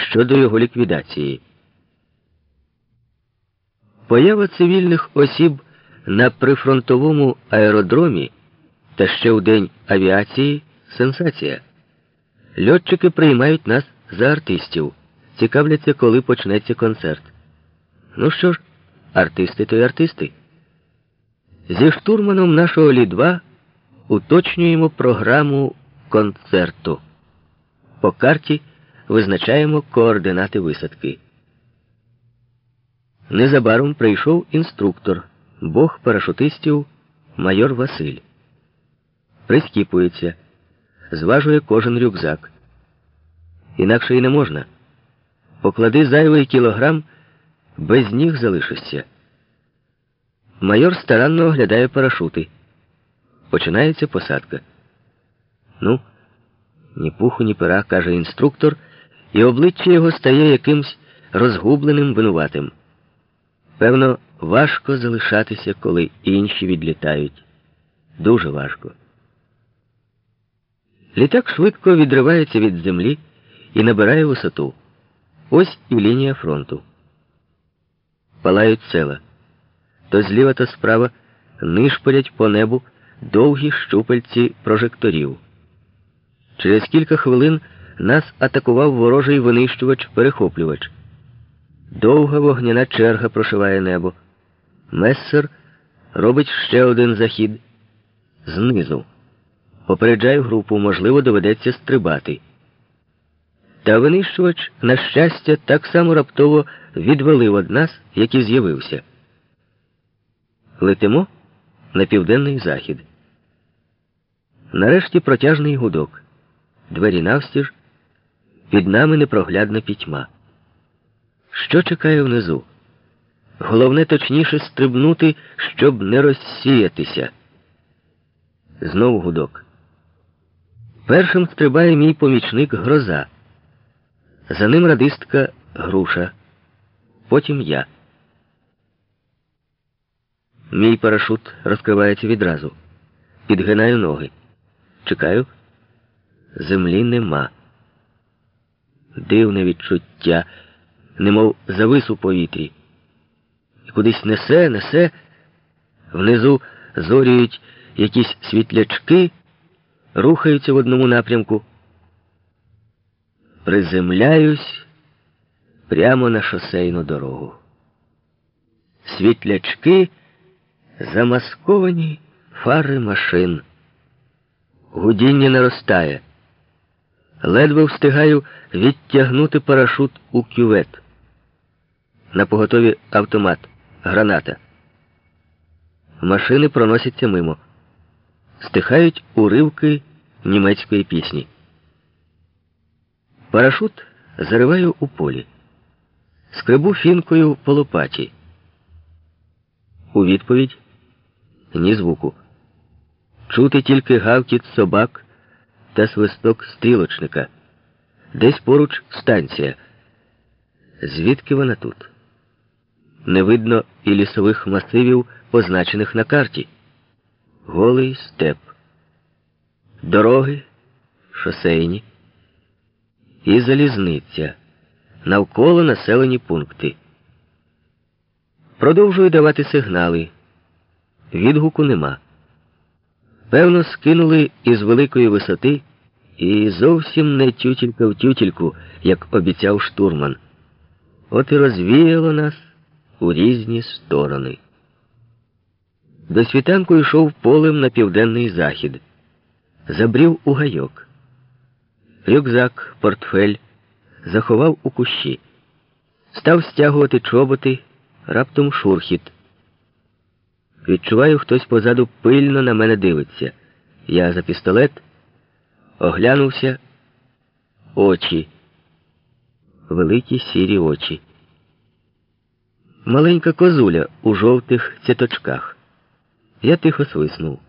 щодо його ліквідації. Поява цивільних осіб на прифронтовому аеродромі та ще у день авіації сенсація. Льотчики приймають нас за артистів, цікавляться, коли почнеться концерт. Ну що ж, артисти то й артисти. Зі штурманом нашого Лі-2 уточнюємо програму концерту. По карті визначаємо координати висадки. Незабаром прийшов інструктор, бог парашутистів, майор Василь. Прискіпується, зважує кожен рюкзак. Інакше й не можна. Поклади зайвий кілограм, без ніг залишишся. Майор старанно оглядає парашути. Починається посадка. Ну, ні пуху, ні пера, каже інструктор, і обличчя його стає якимсь розгубленим винуватим. Певно, важко залишатися, коли інші відлітають. Дуже важко. Літак швидко відривається від землі і набирає висоту. Ось і лінія фронту. Палають села. То зліва, то справа нишпорять по небу довгі щупальці прожекторів. Через кілька хвилин нас атакував ворожий винищувач-перехоплювач. Довга вогняна черга прошиває небо. Мессер робить ще один захід знизу. Попереджаю групу, можливо, доведеться стрибати. Та винищувач, на щастя, так само раптово відвалив од нас, як і з'явився. Летимо на південний захід. Нарешті протяжний гудок. Двері навстіж, під нами непроглядна пітьма. Що чекає внизу? Головне точніше стрибнути, щоб не розсіятися. Знову гудок. Першим стрибає мій помічник гроза. За ним радистка груша. Потім я. Мій парашут розкривається відразу. Підгинаю ноги. Чекаю. Землі нема. Дивне відчуття, немов завис у повітрі. І кудись несе, несе. Внизу зорюють якісь світлячки, рухаються в одному напрямку. Приземляюсь прямо на шосейну дорогу. Світлячки замасковані фари машин. Гудіння наростає. Ледве встигаю відтягнути парашут у кювет. На поготові автомат, граната. Машини проносяться мимо. Стихають уривки німецької пісні. Парашут зариваю у полі. Скребу фінкою по лопаті. У відповідь ні звуку. Чути тільки гавкіт собак та свисток стрілочника. Десь поруч станція. Звідки вона тут? Не видно і лісових масивів, позначених на карті. Голий степ. Дороги шосейні і залізниця. Навколо населені пункти. Продовжую давати сигнали. Відгуку нема. Певно, скинули із великої висоти і зовсім не тютілька в тютільку, як обіцяв штурман. От і розвіяло нас у різні сторони. До світанку йшов полем на південний захід. Забрів у гайок. Рюкзак, портфель заховав у кущі. Став стягувати чоботи, раптом шурхіт. Відчуваю, хтось позаду пильно на мене дивиться. Я за пістолет оглянувся очі. Великі сірі очі. Маленька козуля у жовтих цяточках. Я тихо свиснув.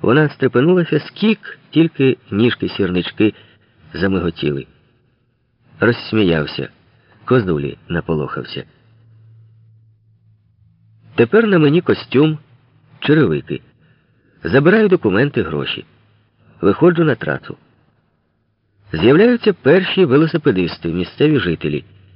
Вона стрепенулася скік, тільки ніжки сірнички замиготіли. Розсміявся, козулі наполохався. Тепер на мені костюм, черевики. Забираю документи, гроші. Виходжу на трасу. З'являються перші велосипедисти, місцеві жителі.